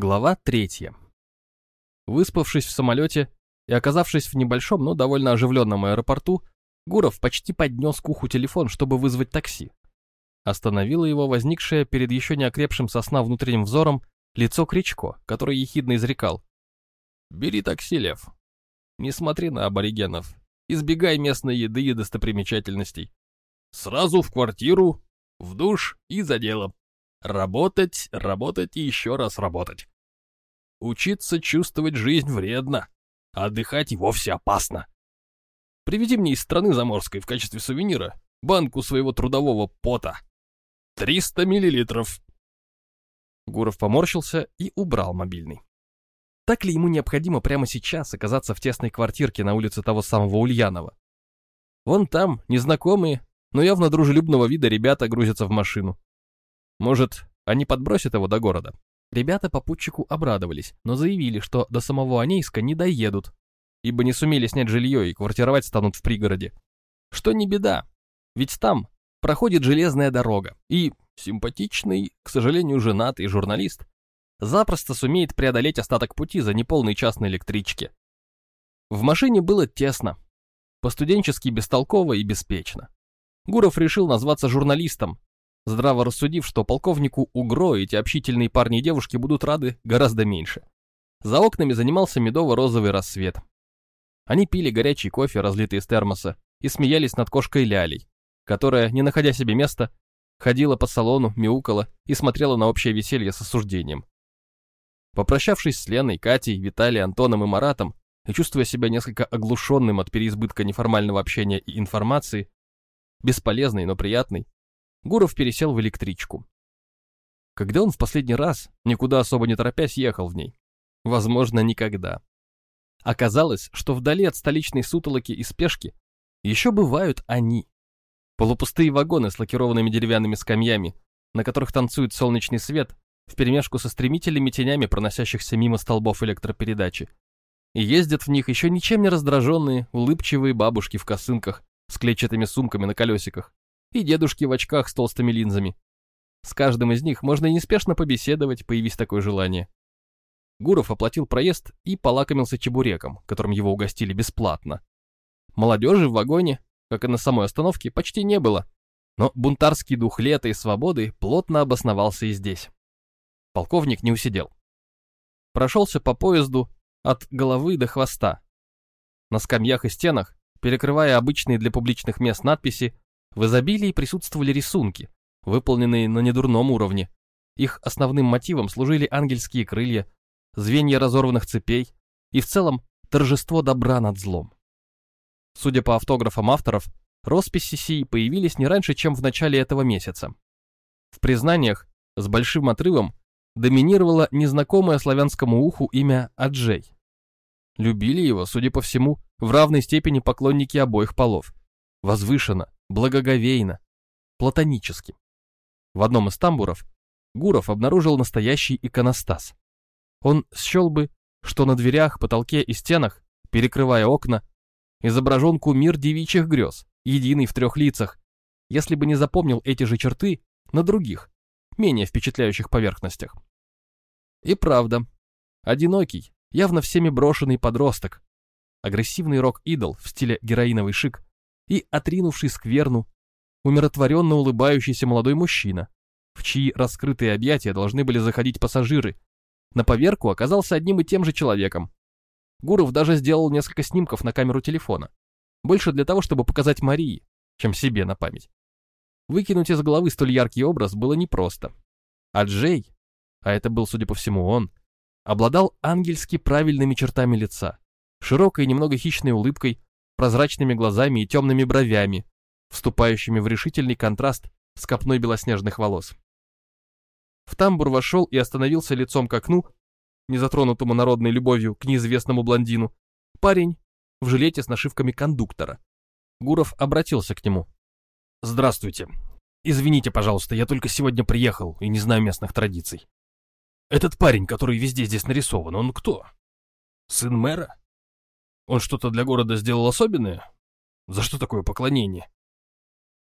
Глава третья. Выспавшись в самолете и оказавшись в небольшом, но довольно оживленном аэропорту, Гуров почти поднес к уху телефон, чтобы вызвать такси. Остановило его возникшее перед еще не окрепшим сосна внутренним взором лицо Кричко, который ехидно изрекал. «Бери такси, Лев. Не смотри на аборигенов. Избегай местной еды и достопримечательностей. Сразу в квартиру, в душ и за делом. Работать, работать и еще раз работать. Учиться чувствовать жизнь вредно, а отдыхать и вовсе опасно. Приведи мне из страны заморской в качестве сувенира банку своего трудового пота. 300 миллилитров. Гуров поморщился и убрал мобильный. Так ли ему необходимо прямо сейчас оказаться в тесной квартирке на улице того самого Ульянова? Вон там, незнакомые, но явно дружелюбного вида ребята грузятся в машину. Может, они подбросят его до города? Ребята попутчику обрадовались, но заявили, что до самого Анейска не доедут, ибо не сумели снять жилье и квартировать станут в пригороде. Что не беда, ведь там проходит железная дорога, и симпатичный, к сожалению, женатый журналист запросто сумеет преодолеть остаток пути за неполной частной электричке. В машине было тесно, по-студенчески бестолково и беспечно. Гуров решил назваться журналистом, здраво рассудив, что полковнику Угро эти общительные парни и девушки будут рады гораздо меньше. За окнами занимался медово-розовый рассвет. Они пили горячий кофе, разлитый из термоса, и смеялись над кошкой Лялей, которая, не находя себе места, ходила по салону, мяукала и смотрела на общее веселье с осуждением. Попрощавшись с Леной, Катей, Виталием, Антоном и Маратом, и чувствуя себя несколько оглушенным от переизбытка неформального общения и информации, бесполезной, но приятной, Гуров пересел в электричку. Когда он в последний раз, никуда особо не торопясь, ехал в ней? Возможно, никогда. Оказалось, что вдали от столичной сутолоки и спешки еще бывают они. Полупустые вагоны с лакированными деревянными скамьями, на которых танцует солнечный свет, вперемешку со стремительными тенями, проносящихся мимо столбов электропередачи. И ездят в них еще ничем не раздраженные, улыбчивые бабушки в косынках с клетчатыми сумками на колесиках, и дедушки в очках с толстыми линзами. С каждым из них можно и неспешно побеседовать, появись такое желание. Гуров оплатил проезд и полакомился чебуреком, которым его угостили бесплатно. Молодежи в вагоне, как и на самой остановке, почти не было, но бунтарский дух лета и свободы плотно обосновался и здесь. Полковник не усидел. Прошелся по поезду от головы до хвоста. На скамьях и стенах, перекрывая обычные для публичных мест надписи, в изобилии присутствовали рисунки, выполненные на недурном уровне. Их основным мотивом служили ангельские крылья, звенья разорванных цепей и в целом торжество добра над злом. Судя по автографам авторов, росписи сии появились не раньше, чем в начале этого месяца. В признаниях с большим отрывом доминировало незнакомое славянскому уху имя Аджей. Любили его, судя по всему, в равной степени поклонники обоих полов. Возвышенно, благоговейно, платонически. В одном из тамбуров Гуров обнаружил настоящий иконостас. Он счел бы, что на дверях, потолке и стенах, перекрывая окна, изображен кумир девичьих грез, единый в трех лицах, если бы не запомнил эти же черты на других, менее впечатляющих поверхностях. И правда, одинокий, явно всеми брошенный подросток, агрессивный рок-идол в стиле героиновый шик, и отринувший скверну, умиротворенно улыбающийся молодой мужчина, в чьи раскрытые объятия должны были заходить пассажиры, на поверку оказался одним и тем же человеком. Гуров даже сделал несколько снимков на камеру телефона. Больше для того, чтобы показать Марии, чем себе на память. Выкинуть из головы столь яркий образ было непросто. А Джей, а это был, судя по всему, он, обладал ангельски правильными чертами лица, широкой немного хищной улыбкой, прозрачными глазами и темными бровями, вступающими в решительный контраст с копной белоснежных волос. В тамбур вошел и остановился лицом к окну, незатронутому народной любовью к неизвестному блондину, парень в жилете с нашивками кондуктора. Гуров обратился к нему. «Здравствуйте. Извините, пожалуйста, я только сегодня приехал и не знаю местных традиций. Этот парень, который везде здесь нарисован, он кто? Сын мэра? Он что-то для города сделал особенное? За что такое поклонение?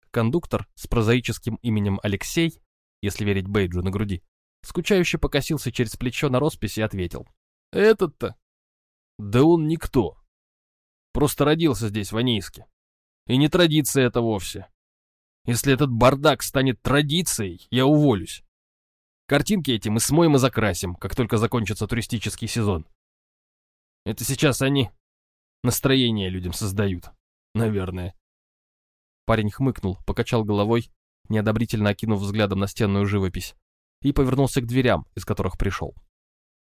Кондуктор с прозаическим именем Алексей, если верить бейджу на груди, скучающе покосился через плечо на роспись и ответил. «Этот-то? Да он никто. Просто родился здесь, в Анейске. И не традиция это вовсе. Если этот бардак станет традицией, я уволюсь. Картинки эти мы смоем и закрасим, как только закончится туристический сезон. Это сейчас они настроение людям создают, наверное. Парень хмыкнул, покачал головой, неодобрительно окинув взглядом на стенную живопись, и повернулся к дверям, из которых пришел.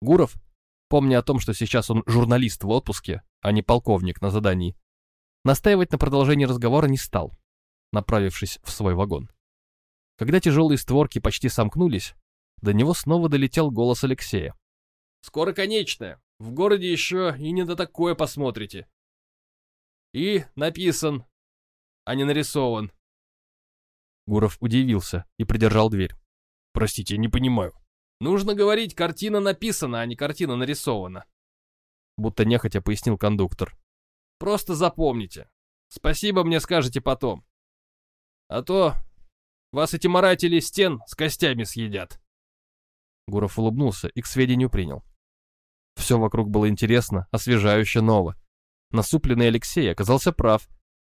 Гуров, помня о том, что сейчас он журналист в отпуске, а не полковник на задании, настаивать на продолжении разговора не стал, направившись в свой вагон. Когда тяжелые створки почти сомкнулись, до него снова долетел голос Алексея. «Скоро конечная. В городе еще и не до такое посмотрите». «И написан, а не нарисован». Гуров удивился и придержал дверь. «Простите, не понимаю». «Нужно говорить, картина написана, а не картина нарисована». Будто нехотя пояснил кондуктор. «Просто запомните. Спасибо мне скажете потом. А то вас эти маратели стен с костями съедят». Гуров улыбнулся и к сведению принял. Все вокруг было интересно, освежающе ново. Насупленный Алексей оказался прав.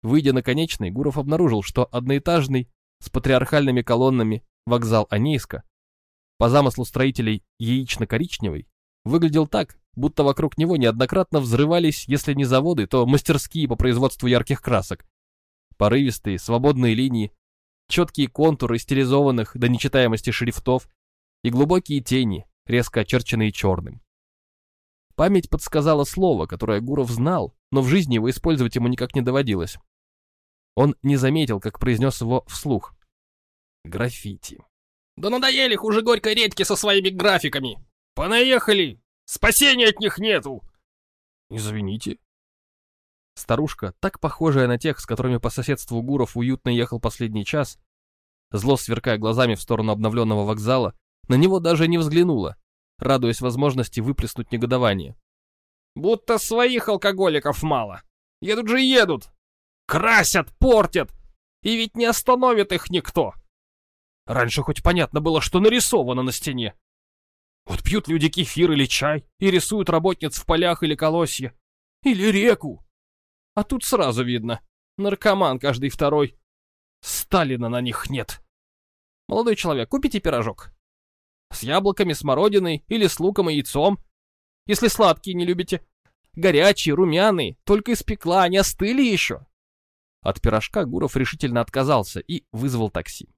Выйдя на конечный, Гуров обнаружил, что одноэтажный, с патриархальными колоннами, вокзал Анейска, по замыслу строителей яично-коричневый, выглядел так, будто вокруг него неоднократно взрывались, если не заводы, то мастерские по производству ярких красок. Порывистые, свободные линии, четкие контуры стилизованных до нечитаемости шрифтов, и глубокие тени, резко очерченные черным. Память подсказала слово, которое Гуров знал, но в жизни его использовать ему никак не доводилось. Он не заметил, как произнес его вслух. Граффити. «Да надоели хуже горькой редьки со своими графиками! Понаехали! Спасения от них нету!» «Извините». Старушка, так похожая на тех, с которыми по соседству Гуров уютно ехал последний час, зло сверкая глазами в сторону обновленного вокзала, на него даже не взглянула, радуясь возможности выплеснуть негодование. «Будто своих алкоголиков мало. Едут же едут. Красят, портят. И ведь не остановит их никто. Раньше хоть понятно было, что нарисовано на стене. Вот пьют люди кефир или чай и рисуют работниц в полях или колосья. Или реку. А тут сразу видно. Наркоман каждый второй. Сталина на них нет. Молодой человек, купите пирожок. С яблоками, смородиной или с луком и яйцом. Если сладкие не любите. Горячие, румяные, только испекла, они остыли еще. От пирожка Гуров решительно отказался и вызвал такси.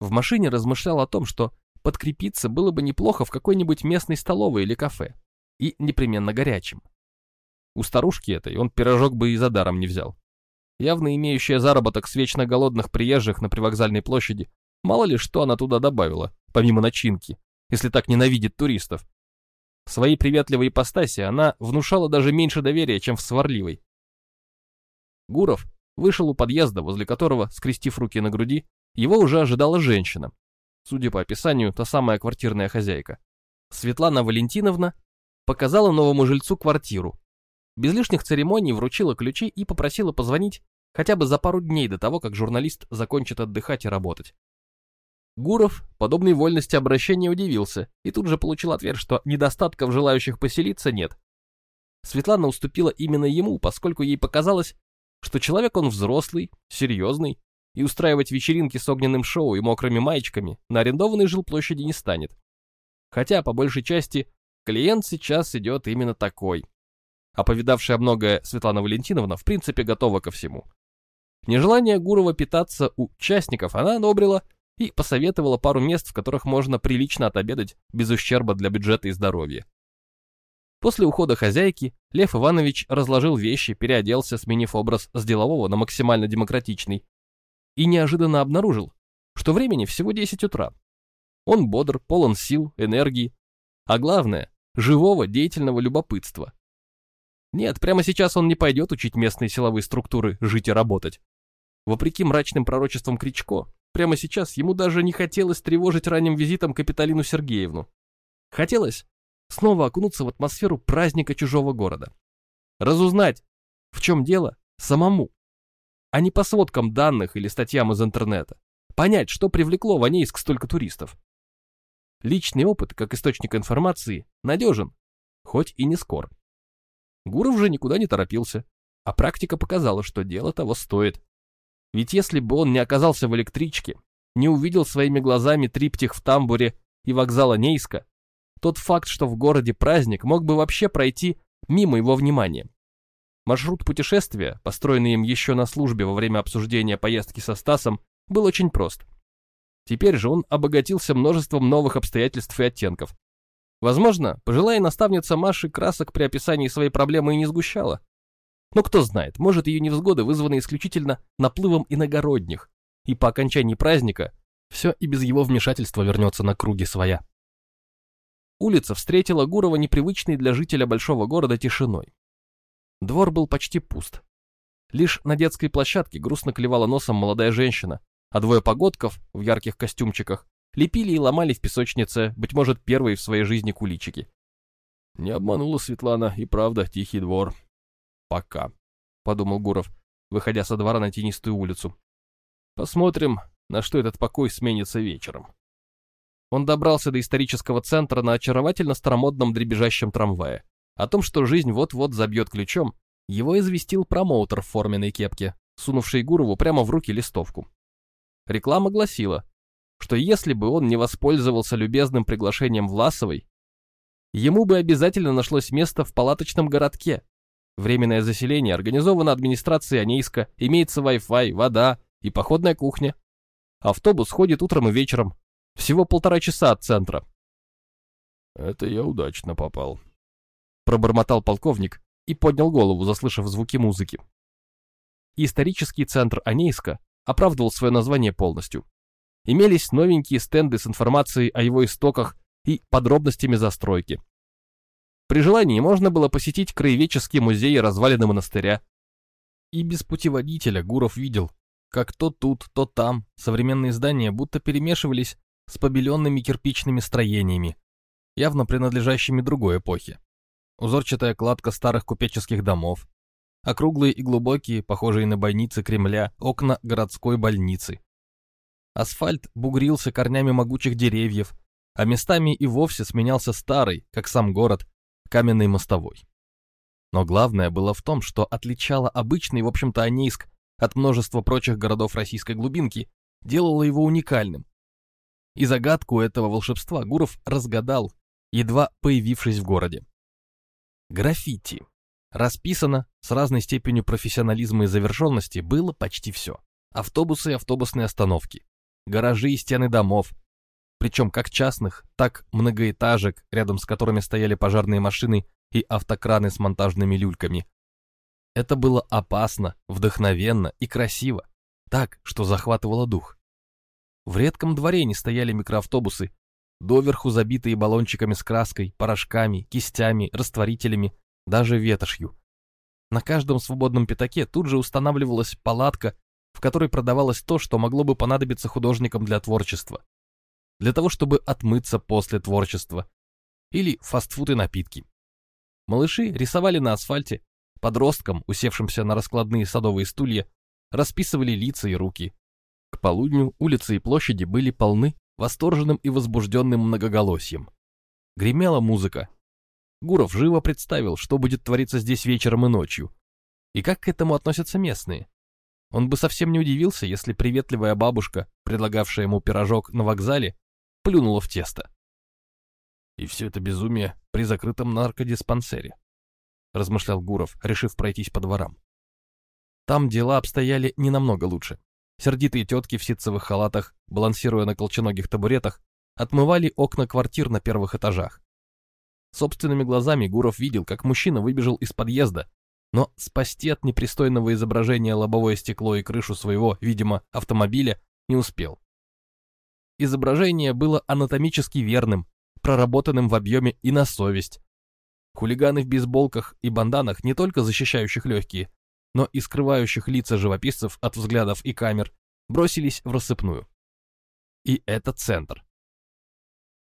В машине размышлял о том, что подкрепиться было бы неплохо в какой-нибудь местной столовой или кафе. И непременно горячим. У старушки этой он пирожок бы и за даром не взял. Явно имеющая заработок с вечно голодных приезжих на привокзальной площади, мало ли что она туда добавила, помимо начинки, если так ненавидит туристов. В своей приветливой ипостаси она внушала даже меньше доверия, чем в сварливой. Гуров вышел у подъезда, возле которого, скрестив руки на груди, его уже ожидала женщина. Судя по описанию, та самая квартирная хозяйка. Светлана Валентиновна показала новому жильцу квартиру. Без лишних церемоний вручила ключи и попросила позвонить хотя бы за пару дней до того, как журналист закончит отдыхать и работать. Гуров подобной вольности обращения удивился и тут же получил ответ, что недостатков желающих поселиться нет. Светлана уступила именно ему, поскольку ей показалось, что человек он взрослый, серьезный, и устраивать вечеринки с огненным шоу и мокрыми маечками на арендованной жилплощади не станет. Хотя, по большей части, клиент сейчас идет именно такой. А повидавшая многое Светлана Валентиновна в принципе готова ко всему. Нежелание Гурова питаться у участников она одобрила и посоветовала пару мест, в которых можно прилично отобедать без ущерба для бюджета и здоровья. После ухода хозяйки Лев Иванович разложил вещи, переоделся, сменив образ с делового на максимально демократичный, и неожиданно обнаружил, что времени всего 10 утра. Он бодр, полон сил, энергии, а главное, живого деятельного любопытства. Нет, прямо сейчас он не пойдет учить местные силовые структуры жить и работать. Вопреки мрачным пророчествам Кричко, Прямо сейчас ему даже не хотелось тревожить ранним визитом Капиталину Сергеевну. Хотелось снова окунуться в атмосферу праздника чужого города. Разузнать, в чем дело, самому, а не по сводкам данных или статьям из интернета. Понять, что привлекло в Анейск столько туристов. Личный опыт, как источник информации, надежен, хоть и не скор. Гуров же никуда не торопился, а практика показала, что дело того стоит. Ведь если бы он не оказался в электричке, не увидел своими глазами триптих в тамбуре и вокзала Нейска, тот факт, что в городе праздник, мог бы вообще пройти мимо его внимания. Маршрут путешествия, построенный им еще на службе во время обсуждения поездки со Стасом, был очень прост. Теперь же он обогатился множеством новых обстоятельств и оттенков. Возможно, пожилая наставница Маши красок при описании своей проблемы и не сгущала. Но кто знает, может ее невзгоды вызваны исключительно наплывом иногородних, и по окончании праздника все и без его вмешательства вернется на круги своя. Улица встретила Гурова непривычной для жителя большого города тишиной. Двор был почти пуст. Лишь на детской площадке грустно клевала носом молодая женщина, а двое погодков в ярких костюмчиках лепили и ломали в песочнице, быть может, первые в своей жизни куличики. Не обманула Светлана, и правда, тихий двор. Пока, подумал Гуров, выходя со двора на тенистую улицу. Посмотрим, на что этот покой сменится вечером. Он добрался до исторического центра на очаровательно старомодном дребезжащем трамвае. О том, что жизнь вот-вот забьет ключом, его известил промоутер в форменной кепке, сунувший Гурову прямо в руки листовку. Реклама гласила, что если бы он не воспользовался любезным приглашением Власовой, ему бы обязательно нашлось место в палаточном городке. Временное заселение организовано администрацией Анейска, имеется Wi-Fi, вода и походная кухня. Автобус ходит утром и вечером, всего полтора часа от центра. «Это я удачно попал», — пробормотал полковник и поднял голову, заслышав звуки музыки. Исторический центр Анейска оправдывал свое название полностью. Имелись новенькие стенды с информацией о его истоках и подробностями застройки. При желании можно было посетить краеведческий музей и развалины монастыря. И без путеводителя Гуров видел, как то тут, то там современные здания будто перемешивались с побеленными кирпичными строениями, явно принадлежащими другой эпохе. Узорчатая кладка старых купеческих домов, округлые и глубокие, похожие на бойницы Кремля, окна городской больницы. Асфальт бугрился корнями могучих деревьев, а местами и вовсе сменялся старый, как сам город, каменный мостовой. Но главное было в том, что отличало обычный, в общем-то, Анейск от множества прочих городов российской глубинки, делало его уникальным, и загадку этого волшебства Гуров разгадал, едва появившись в городе. Граффити. Расписано с разной степенью профессионализма и завершенности было почти все. Автобусы и автобусные остановки, гаражи и стены домов, причем как частных, так многоэтажек, рядом с которыми стояли пожарные машины и автокраны с монтажными люльками. Это было опасно, вдохновенно и красиво, так, что захватывало дух. В редком дворе не стояли микроавтобусы, доверху забитые баллончиками с краской, порошками, кистями, растворителями, даже ветошью. На каждом свободном пятаке тут же устанавливалась палатка, в которой продавалось то, что могло бы понадобиться художникам для творчества. Для того, чтобы отмыться после творчества. Или фастфуд и напитки. Малыши рисовали на асфальте, подросткам, усевшимся на раскладные садовые стулья, расписывали лица и руки, к полудню улицы и площади были полны восторженным и возбужденным многоголосием. Гремела музыка. Гуров живо представил, что будет твориться здесь вечером и ночью. И как к этому относятся местные. Он бы совсем не удивился, если приветливая бабушка, предлагавшая ему пирожок на вокзале, плюнула в тесто. И все это безумие при закрытом наркодиспансере, размышлял Гуров, решив пройтись по дворам. Там дела обстояли не намного лучше. Сердитые тетки в ситцевых халатах, балансируя на колченогих табуретах, отмывали окна квартир на первых этажах. Собственными глазами Гуров видел, как мужчина выбежал из подъезда, но спасти от непристойного изображения лобовое стекло и крышу своего, видимо, автомобиля не успел. Изображение было анатомически верным, проработанным в объеме и на совесть. Хулиганы в бейсболках и банданах, не только защищающих легкие, но и скрывающих лица живописцев от взглядов и камер, бросились в рассыпную. И это центр,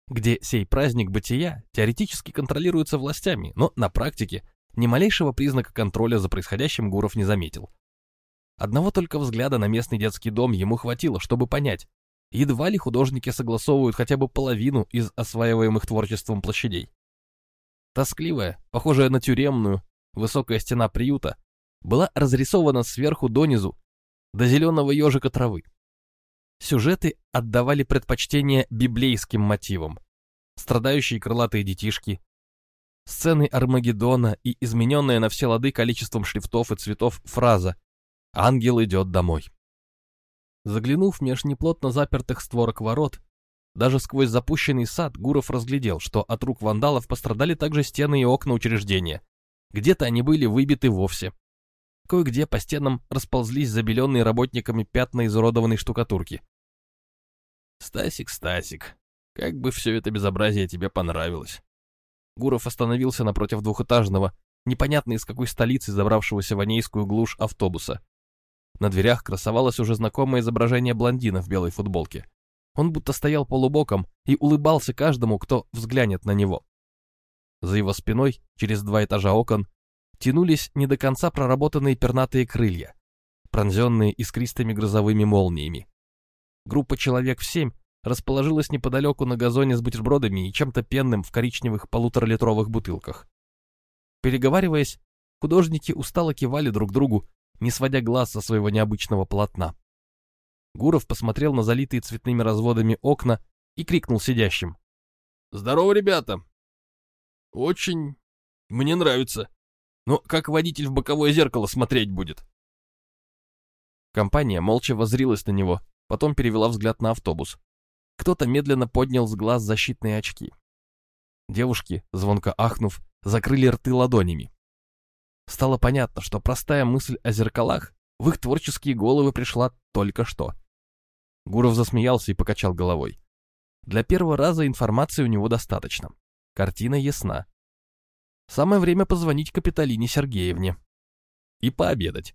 где сей праздник бытия теоретически контролируется властями, но на практике ни малейшего признака контроля за происходящим Гуров не заметил. Одного только взгляда на местный детский дом ему хватило, чтобы понять, едва ли художники согласовывают хотя бы половину из осваиваемых творчеством площадей. Тоскливая, похожая на тюремную, высокая стена приюта была разрисована сверху донизу до зеленого ежика травы. Сюжеты отдавали предпочтение библейским мотивам. Страдающие крылатые детишки, сцены Армагеддона и измененная на все лады количеством шрифтов и цветов фраза «Ангел идет домой». Заглянув меж неплотно запертых створок ворот, даже сквозь запущенный сад Гуров разглядел, что от рук вандалов пострадали также стены и окна учреждения. Где-то они были выбиты вовсе. Кое-где по стенам расползлись забеленные работниками пятна изуродованной штукатурки. «Стасик, Стасик, как бы все это безобразие тебе понравилось!» Гуров остановился напротив двухэтажного, непонятно из какой столицы забравшегося в Анейскую глушь автобуса. На дверях красовалось уже знакомое изображение блондина в белой футболке. Он будто стоял полубоком и улыбался каждому, кто взглянет на него. За его спиной, через два этажа окон, тянулись не до конца проработанные пернатые крылья, пронзенные искристыми грозовыми молниями. Группа человек в семь расположилась неподалеку на газоне с бутербродами и чем-то пенным в коричневых полуторалитровых бутылках. Переговариваясь, художники устало кивали друг другу, не сводя глаз со своего необычного полотна. Гуров посмотрел на залитые цветными разводами окна и крикнул сидящим. «Здорово, ребята! Очень мне нравится. Но как водитель в боковое зеркало смотреть будет?» Компания молча воззрилась на него, потом перевела взгляд на автобус. Кто-то медленно поднял с глаз защитные очки. Девушки, звонко ахнув, закрыли рты ладонями. Стало понятно, что простая мысль о зеркалах в их творческие головы пришла только что. Гуров засмеялся и покачал головой. Для первого раза информации у него достаточно. Картина ясна. Самое время позвонить Капитолине Сергеевне. И пообедать.